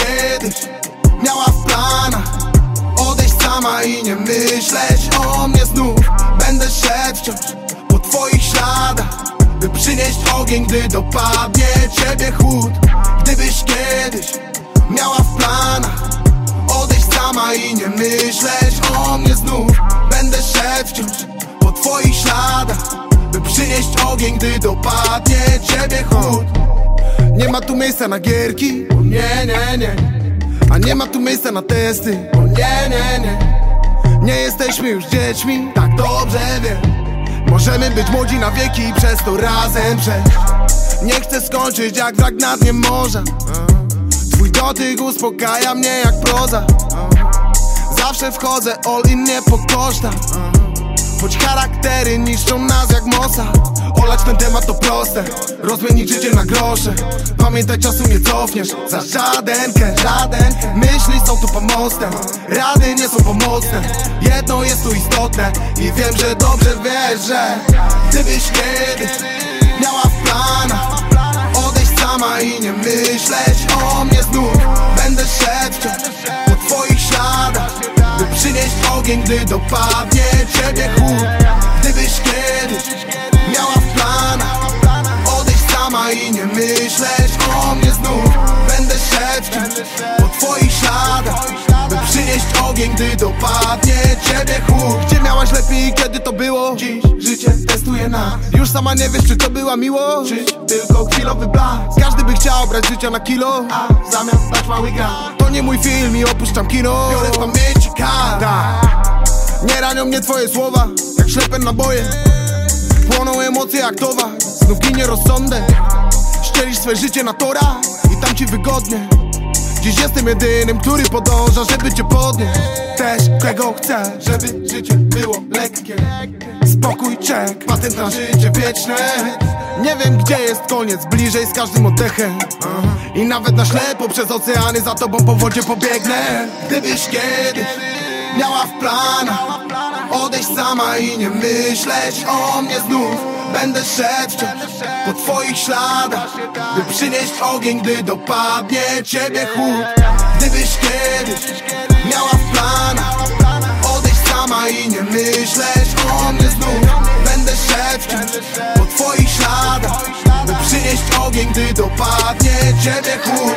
kiedyś miała w planach Odejść sama i nie myśleć o mnie znów. Będę szedł wciąż po twoich śladach By przynieść ogień, gdy dopadnie ciebie chłód. Gdybyś kiedyś miała w planach Odejść sama i nie myśleć o mnie znów. Będę szedł wciąż po twoich śladach By przynieść ogień, gdy dopadnie ciebie chłód. Nie ma tu miejsca na gierki, nie, nie nie A nie ma tu miejsca na testy, o nie, nie, nie. Nie jesteśmy już dziećmi, tak dobrze wiem. Możemy być młodzi na wieki i przez to razem przejść. Nie chcę skończyć jak wrak na dnie morza Twój dotyk uspokaja mnie jak proza. Zawsze wchodzę all in nie po kosztach Choć charaktery niszczą nas jak mosa Olać ten temat to proste. Rozmienić życie na grosze. Pamiętaj czasu nie cofniesz. Za żadenkę, żaden. Myśli są tu pomostem Rady nie są pomocne. Jedno jest tu istotne. I wiem, że dobrze wiesz, że Gdybyś kiedyś miała w planach Odejść sama i nie myśleć o mnie znów. Będę szedł po twoich śladach By przynieść ogień, gdy dopadnie ciebie dopadnie ciebie chłód Gdzie miałaś lepiej kiedy to było? Dziś życie testuje nas Już sama nie wiesz, czy to była miłość. Czy tylko chwilowy blask Każdy by chciał brać życia na kilo. A w zamian dać mały gram To nie mój film i opuszczam kino. Biorę w pamięci karta Nie ranią mnie twoje słowa Jak ślepen naboje. Płoną emocje jak towar Znów ginie rozsądek. Ścielisz swe życie na tora I tam ci wygodnie Dziś jestem jedynym, który podąża, żeby cię podnieść. Też czego chcę, żeby życie było lekkie. Spokój, czek, patent na życie wieczne. Nie wiem gdzie jest koniec, bliżej z każdym oddechem. I nawet na ślepo przez oceany za tobą po wodzie pobiegnę. Gdybyś kiedyś miała w planach Odejść sama i nie myśleć o mnie znów. Będę szedł po twoich śladach By przynieść ogień, gdy dopadnie ciebie chłód Gdybyś kiedyś miała w planach Odejść sama i nie myśleć o mnie znów. Będę szedł po twoich śladach By przynieść ogień, gdy dopadnie ciebie chłód